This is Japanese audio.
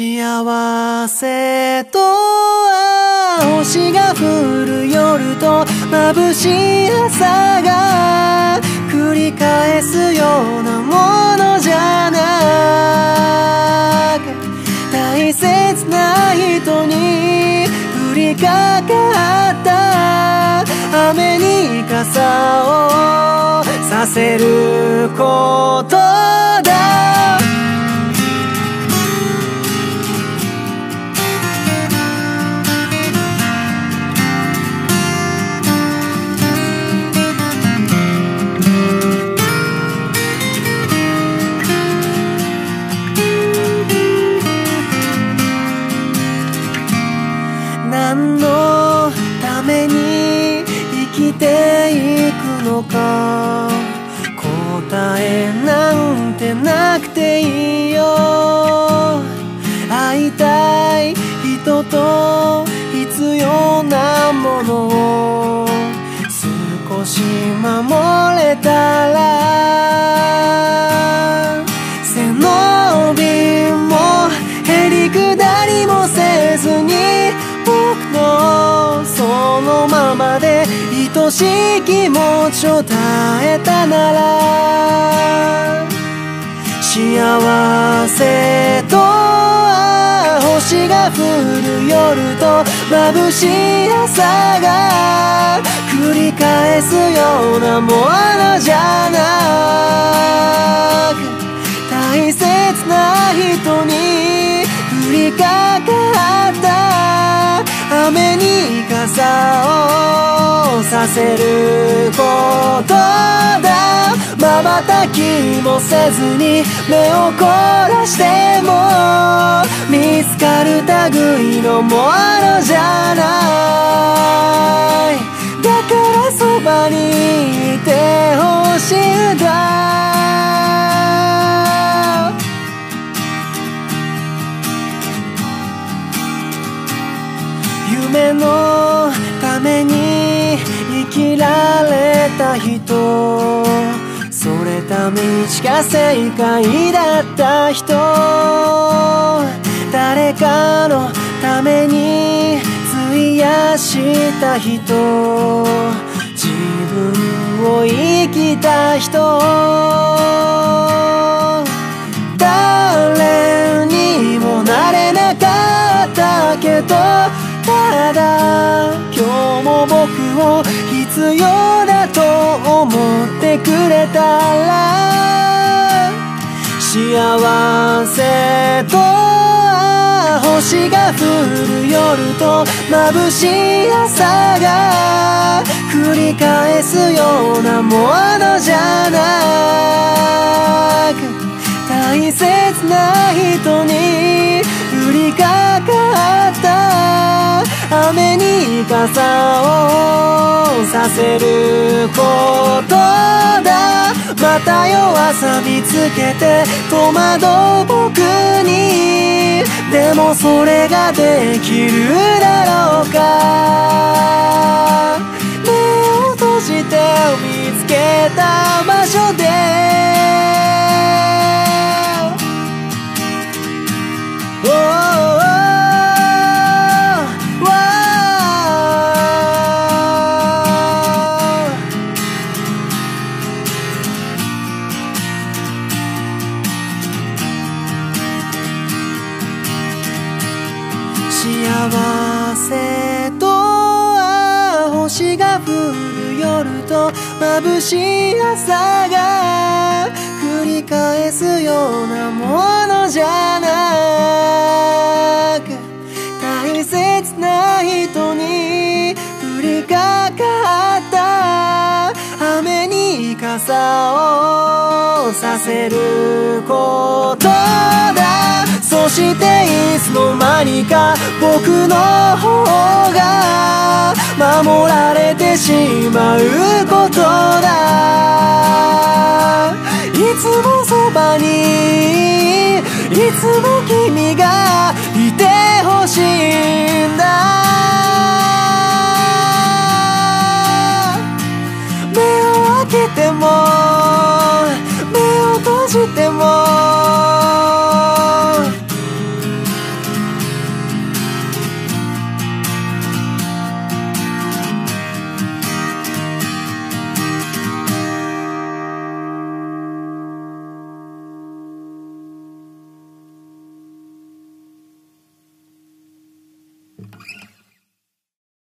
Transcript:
幸せとは星が降る夜と眩しい朝が繰り返すようなものじゃなく大切な人に降りかかった。雨に傘をさせること。か？答えなんてなくていいよ。会いたい人と必要なものを少し守れたら背伸びもへりくだりもせずに僕のそのままで愛しい気持ちを耐えたなら幸せとは星が降る夜と眩しい朝が繰り返すようなものじゃ。せることだ。瞬きもせずに目を凝らしても見つかる類のものじゃない。だからそばにいてほしい。人。それた道が正解だった人。誰かのために費やした人。自分を生きた人。誰にもなれなかったけど。ただ今日も僕を必要思ってくれたら幸せと星が降る夜と眩しい朝が繰り返すようなものじゃなく大切な人に降りかかった。雨に傘をさせることだまた弱さ見つけて戸惑う僕に。でもそれができるだろうか。目を閉じて見つけた場所幸せとは星が降る夜と眩しい朝が繰り返すようなものじゃなく大切な人に降りかかった雨に傘をさせることそしていつの間にか僕の方が守られてしまうことだ。いつもそばにいつも君